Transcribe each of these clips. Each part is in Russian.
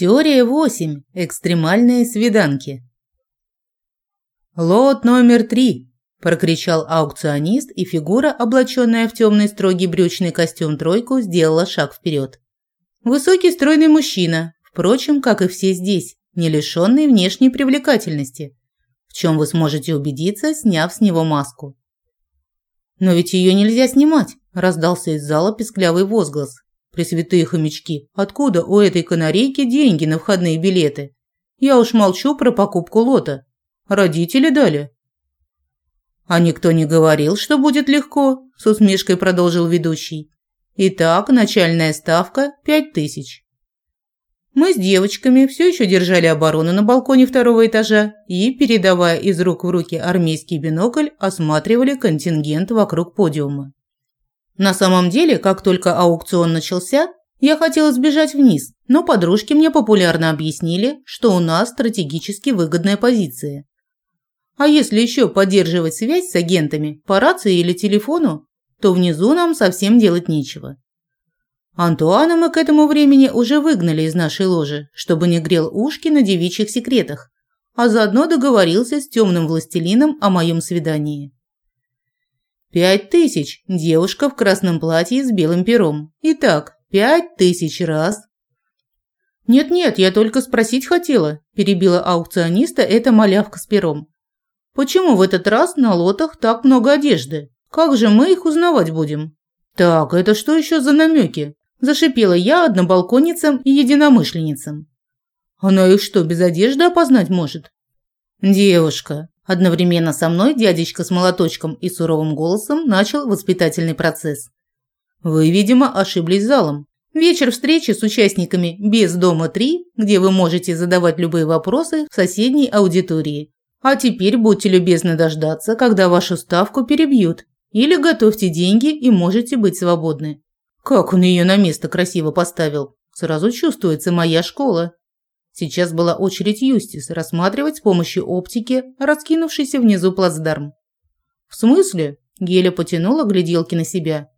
Теория 8. Экстремальные свиданки. «Лот номер три!» – прокричал аукционист, и фигура, облаченная в темный строгий брючный костюм тройку, сделала шаг вперед. Высокий стройный мужчина, впрочем, как и все здесь, не лишенный внешней привлекательности, в чем вы сможете убедиться, сняв с него маску. «Но ведь ее нельзя снимать!» – раздался из зала песклявый возглас. Пресвятые хомячки, откуда у этой канарейки деньги на входные билеты? Я уж молчу про покупку лота. Родители дали. А никто не говорил, что будет легко, с усмешкой продолжил ведущий. Итак, начальная ставка – пять тысяч. Мы с девочками все еще держали оборону на балконе второго этажа и, передавая из рук в руки армейский бинокль, осматривали контингент вокруг подиума. На самом деле, как только аукцион начался, я хотела сбежать вниз, но подружки мне популярно объяснили, что у нас стратегически выгодная позиция. А если еще поддерживать связь с агентами по рации или телефону, то внизу нам совсем делать нечего. Антуана мы к этому времени уже выгнали из нашей ложи, чтобы не грел ушки на девичьих секретах, а заодно договорился с темным властелином о моем свидании. Пять тысяч. Девушка в красном платье с белым пером. Итак, пять тысяч раз. Нет-нет, я только спросить хотела, перебила аукциониста эта малявка с пером. Почему в этот раз на лотах так много одежды? Как же мы их узнавать будем? Так, это что еще за намеки? Зашипела я однобалконницам и единомышленницам. Она их что, без одежды опознать может? Девушка, Одновременно со мной дядечка с молоточком и суровым голосом начал воспитательный процесс. Вы, видимо, ошиблись залом. Вечер встречи с участниками без дома 3, где вы можете задавать любые вопросы в соседней аудитории. А теперь будьте любезны дождаться, когда вашу ставку перебьют. Или готовьте деньги и можете быть свободны. Как он ее на место красиво поставил. Сразу чувствуется моя школа. Сейчас была очередь Юстис рассматривать с помощью оптики раскинувшийся внизу плацдарм. «В смысле?» – Геля потянула гляделки на себя.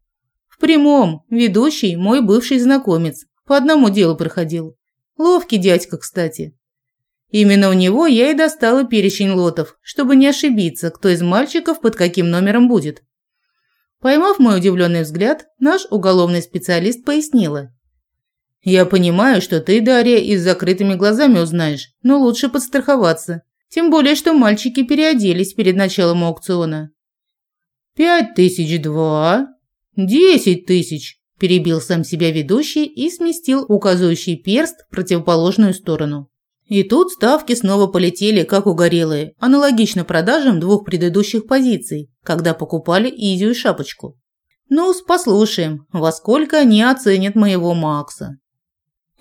«В прямом. Ведущий – мой бывший знакомец. По одному делу проходил. Ловкий дядька, кстати. Именно у него я и достала перечень лотов, чтобы не ошибиться, кто из мальчиков под каким номером будет». Поймав мой удивленный взгляд, наш уголовный специалист пояснила. «Я понимаю, что ты, Дарья, и с закрытыми глазами узнаешь, но лучше подстраховаться. Тем более, что мальчики переоделись перед началом аукциона». «Пять тысяч два, десять тысяч», – перебил сам себя ведущий и сместил указывающий перст в противоположную сторону. И тут ставки снова полетели, как угорелые, аналогично продажам двух предыдущих позиций, когда покупали Изю и Шапочку. Ну, послушаем, во сколько они оценят моего Макса.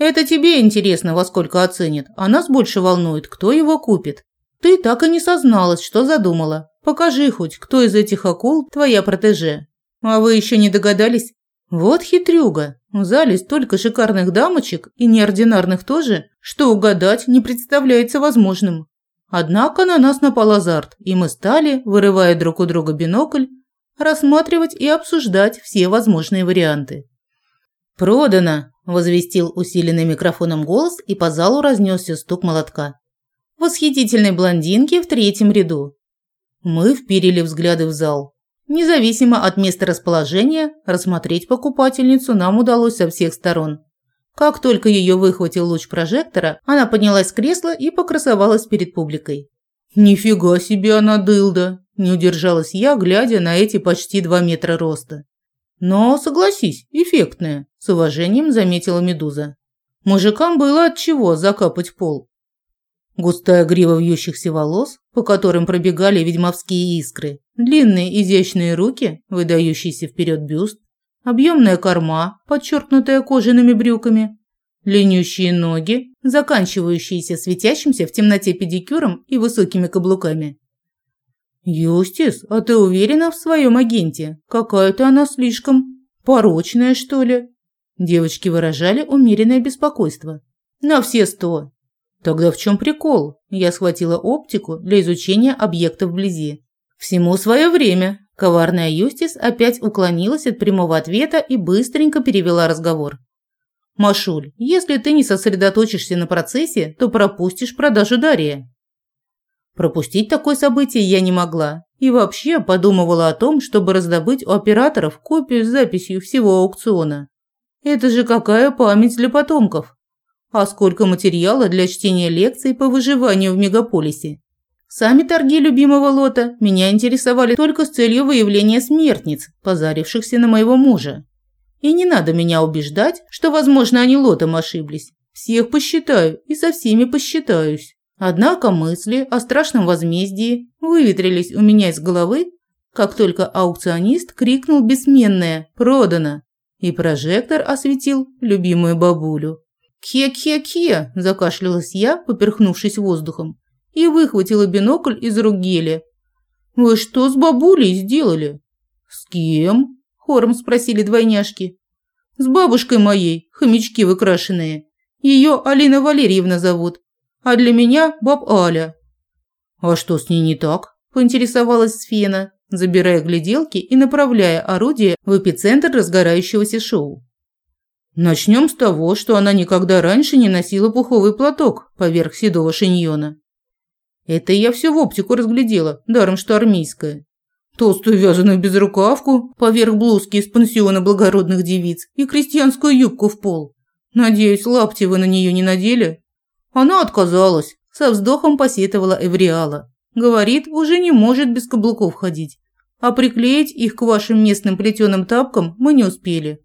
Это тебе интересно, во сколько оценит, а нас больше волнует, кто его купит. Ты так и не созналась, что задумала. Покажи хоть, кто из этих акул твоя протеже. А вы еще не догадались? Вот хитрюга. В зале столько шикарных дамочек и неординарных тоже, что угадать не представляется возможным. Однако на нас напал азарт, и мы стали, вырывая друг у друга бинокль, рассматривать и обсуждать все возможные варианты. «Продано!» – возвестил усиленный микрофоном голос, и по залу разнесся стук молотка. «Восхитительной блондинки в третьем ряду». Мы вперили взгляды в зал. Независимо от места расположения, рассмотреть покупательницу нам удалось со всех сторон. Как только ее выхватил луч прожектора, она поднялась с кресла и покрасовалась перед публикой. «Нифига себе она дылда!» – не удержалась я, глядя на эти почти два метра роста. Но, согласись, эффектная, с уважением заметила Медуза. Мужикам было от чего закапать пол. Густая грива вьющихся волос, по которым пробегали ведьмовские искры, длинные изящные руки, выдающийся вперед бюст, объемная корма, подчеркнутая кожаными брюками, длиннющие ноги, заканчивающиеся светящимся в темноте педикюром и высокими каблуками. «Юстис, а ты уверена в своем агенте? Какая-то она слишком порочная, что ли?» Девочки выражали умеренное беспокойство. «На все сто». «Тогда в чем прикол?» Я схватила оптику для изучения объектов вблизи. «Всему свое время». Коварная Юстис опять уклонилась от прямого ответа и быстренько перевела разговор. Машуль, если ты не сосредоточишься на процессе, то пропустишь продажу Дария. Пропустить такое событие я не могла и вообще подумывала о том, чтобы раздобыть у операторов копию с записью всего аукциона. Это же какая память для потомков. А сколько материала для чтения лекций по выживанию в мегаполисе. Сами торги любимого лота меня интересовали только с целью выявления смертниц, позарившихся на моего мужа. И не надо меня убеждать, что, возможно, они лотом ошиблись. Всех посчитаю и со всеми посчитаюсь. Однако мысли о страшном возмездии выветрились у меня из головы, как только аукционист крикнул бессменное «Продано!» и прожектор осветил любимую бабулю. «Кхе-кхе-кхе!» – закашлялась я, поперхнувшись воздухом, и выхватила бинокль из рук Гели. «Вы что с бабулей сделали?» «С кем?» – хором спросили двойняшки. «С бабушкой моей, хомячки выкрашенные. Ее Алина Валерьевна зовут а для меня баб Аля». «А что с ней не так?» – поинтересовалась Сфена, забирая гляделки и направляя орудие в эпицентр разгорающегося шоу. Начнем с того, что она никогда раньше не носила пуховый платок поверх седого шиньона. Это я все в оптику разглядела, даром что армейская. Толстую вязаную безрукавку поверх блузки из пансиона благородных девиц и крестьянскую юбку в пол. Надеюсь, лапти вы на нее не надели? Она отказалась, со вздохом посетовала Эвриала. Говорит, уже не может без каблуков ходить. А приклеить их к вашим местным плетеным тапкам мы не успели.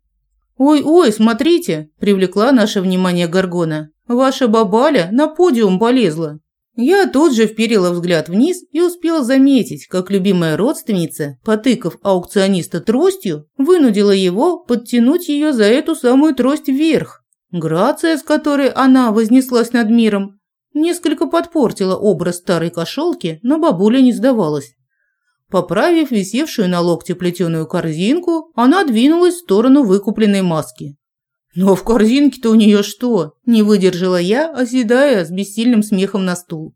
«Ой-ой, смотрите!» – привлекла наше внимание Гаргона. «Ваша бабаля на подиум полезла!» Я тут же вперила взгляд вниз и успела заметить, как любимая родственница, потыкав аукциониста тростью, вынудила его подтянуть ее за эту самую трость вверх. Грация, с которой она вознеслась над миром, несколько подпортила образ старой кошелки, но бабуля не сдавалась. Поправив висевшую на локте плетеную корзинку, она двинулась в сторону выкупленной маски. «Но в корзинке-то у нее что?» – не выдержала я, оседая с бессильным смехом на стул.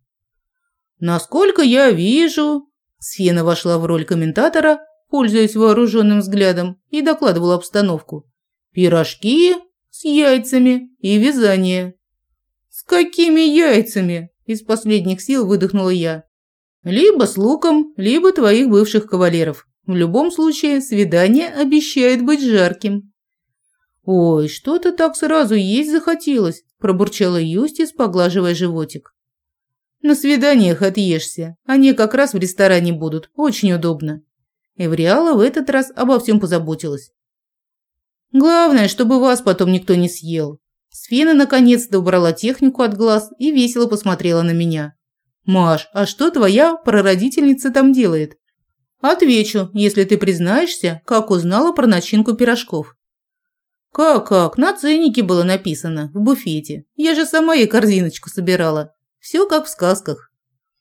«Насколько я вижу...» Сфена вошла в роль комментатора, пользуясь вооруженным взглядом, и докладывала обстановку. «Пирожки, с яйцами и вязание. С какими яйцами? Из последних сил выдохнула я. Либо с луком, либо твоих бывших кавалеров. В любом случае, свидание обещает быть жарким. Ой, что-то так сразу есть захотелось, пробурчала Юстис, поглаживая животик. На свиданиях отъешься. Они как раз в ресторане будут. Очень удобно. Эвриала в этот раз обо всем позаботилась. Главное, чтобы вас потом никто не съел. Сфена наконец-то убрала технику от глаз и весело посмотрела на меня. «Маш, а что твоя прародительница там делает?» «Отвечу, если ты признаешься, как узнала про начинку пирожков». «Как-как? На ценнике было написано, в буфете. Я же сама ей корзиночку собирала. Все как в сказках».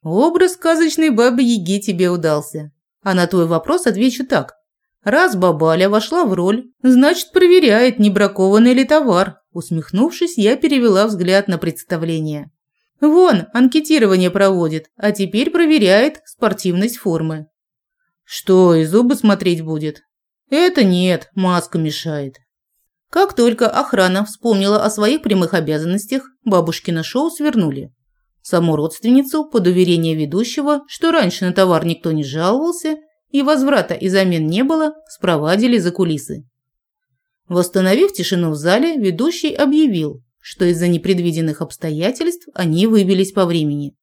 «Образ сказочной бабы-яги тебе удался. А на твой вопрос отвечу так. Раз бабаля вошла в роль, значит, проверяет, не бракованный ли товар. Усмехнувшись, я перевела взгляд на представление. Вон, анкетирование проводит, а теперь проверяет спортивность формы. Что, и зубы смотреть будет? Это нет, маска мешает. Как только охрана вспомнила о своих прямых обязанностях, бабушкино шоу свернули. Саму родственницу, под уверение ведущего, что раньше на товар никто не жаловался, и возврата и замен не было, спровадили за кулисы. Восстановив тишину в зале, ведущий объявил, что из-за непредвиденных обстоятельств они выбились по времени.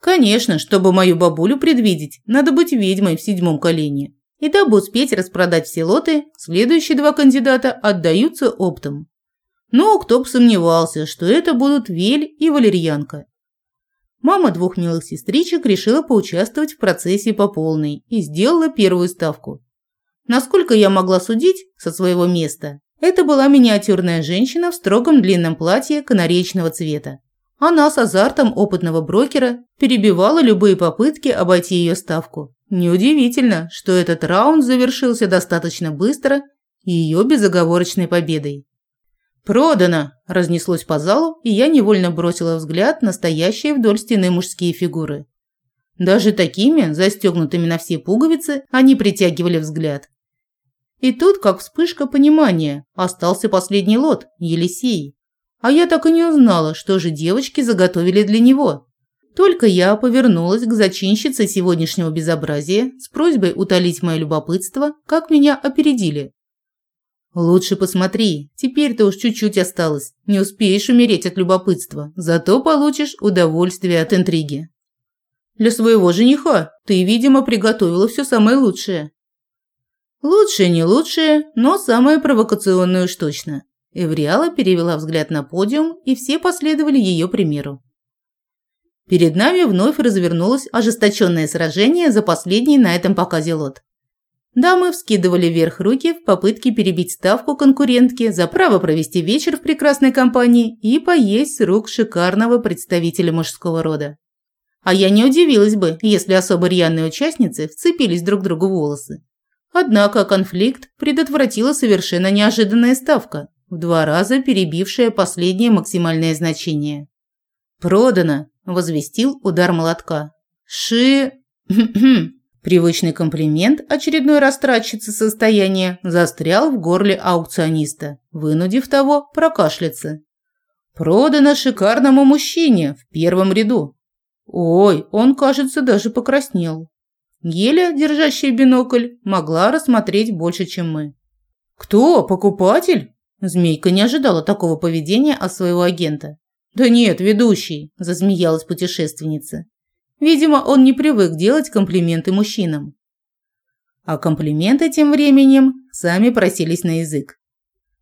Конечно, чтобы мою бабулю предвидеть, надо быть ведьмой в седьмом колене. И дабы успеть распродать все лоты, следующие два кандидата отдаются оптом. Но кто бы сомневался, что это будут Вель и Валерьянка. Мама двух милых сестричек решила поучаствовать в процессе по полной и сделала первую ставку. Насколько я могла судить со своего места, это была миниатюрная женщина в строгом длинном платье канаречного цвета. Она с азартом опытного брокера перебивала любые попытки обойти ее ставку. Неудивительно, что этот раунд завершился достаточно быстро и ее безоговорочной победой. «Продано!» – разнеслось по залу, и я невольно бросила взгляд на стоящие вдоль стены мужские фигуры. Даже такими, застегнутыми на все пуговицы, они притягивали взгляд. И тут, как вспышка понимания, остался последний лот – Елисей. А я так и не узнала, что же девочки заготовили для него. Только я повернулась к зачинщице сегодняшнего безобразия с просьбой утолить мое любопытство, как меня опередили. «Лучше посмотри, теперь-то уж чуть-чуть осталось. Не успеешь умереть от любопытства, зато получишь удовольствие от интриги». «Для своего жениха ты, видимо, приготовила все самое лучшее». «Лучшее не лучшее, но самое провокационное уж точно». Эвриала перевела взгляд на подиум, и все последовали ее примеру. Перед нами вновь развернулось ожесточенное сражение за последний на этом показе лот. Дамы вскидывали вверх руки в попытке перебить ставку конкурентки за право провести вечер в прекрасной компании и поесть с рук шикарного представителя мужского рода. А я не удивилась бы, если особо рьяные участницы вцепились друг другу в волосы. Однако конфликт предотвратила совершенно неожиданная ставка, в два раза перебившая последнее максимальное значение. «Продано!» – возвестил удар молотка. «Ши...» Привычный комплимент очередной растратчицы состояния застрял в горле аукциониста, вынудив того прокашляться. «Продано шикарному мужчине в первом ряду». Ой, он, кажется, даже покраснел. Геля, держащая бинокль, могла рассмотреть больше, чем мы. «Кто? Покупатель?» Змейка не ожидала такого поведения от своего агента. «Да нет, ведущий», – засмеялась путешественница. Видимо, он не привык делать комплименты мужчинам. А комплименты тем временем сами просились на язык.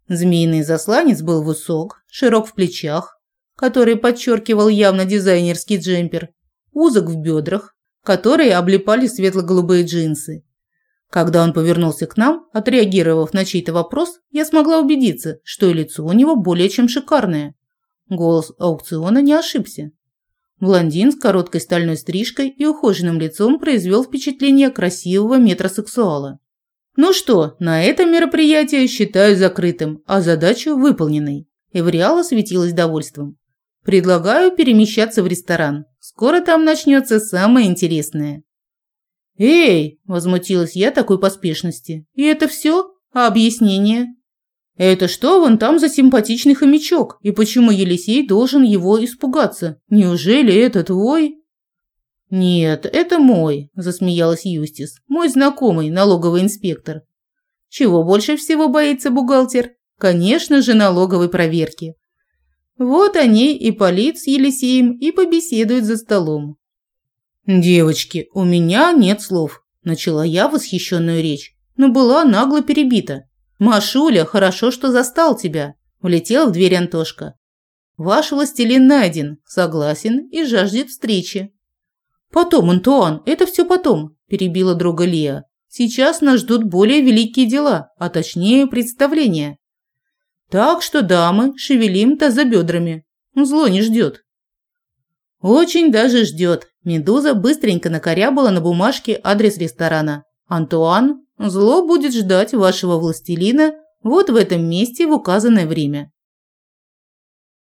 Змеиный засланец был высок, широк в плечах, который подчеркивал явно дизайнерский джемпер, узок в бедрах, которые облепали светло-голубые джинсы. Когда он повернулся к нам, отреагировав на чей-то вопрос, я смогла убедиться, что и лицо у него более чем шикарное. Голос аукциона не ошибся. Блондин с короткой стальной стрижкой и ухоженным лицом произвел впечатление красивого метросексуала. Ну что, на этом мероприятие считаю закрытым, а задачу выполненной. Эвриала светилась довольством. Предлагаю перемещаться в ресторан. Скоро там начнется самое интересное. «Эй!» – возмутилась я такой поспешности. «И это все? А объяснение?» «Это что вон там за симпатичный хомячок? И почему Елисей должен его испугаться? Неужели это твой?» «Нет, это мой», – засмеялась Юстис. «Мой знакомый, налоговый инспектор». «Чего больше всего боится бухгалтер?» «Конечно же, налоговой проверки». Вот они и Полит с Елисеем и побеседуют за столом. «Девочки, у меня нет слов», – начала я восхищенную речь, но была нагло перебита. «Машуля, хорошо, что застал тебя», – влетел в дверь Антошка. «Ваш властелин найден, согласен и жаждет встречи». «Потом, Антуан, это все потом», – перебила друга Лия. «Сейчас нас ждут более великие дела, а точнее представления. Так что, дамы, шевелим-то за бедрами. Зло не ждет». «Очень даже ждет», – Медуза быстренько накорябала на бумажке адрес ресторана. «Антуан, Зло будет ждать вашего властелина вот в этом месте в указанное время.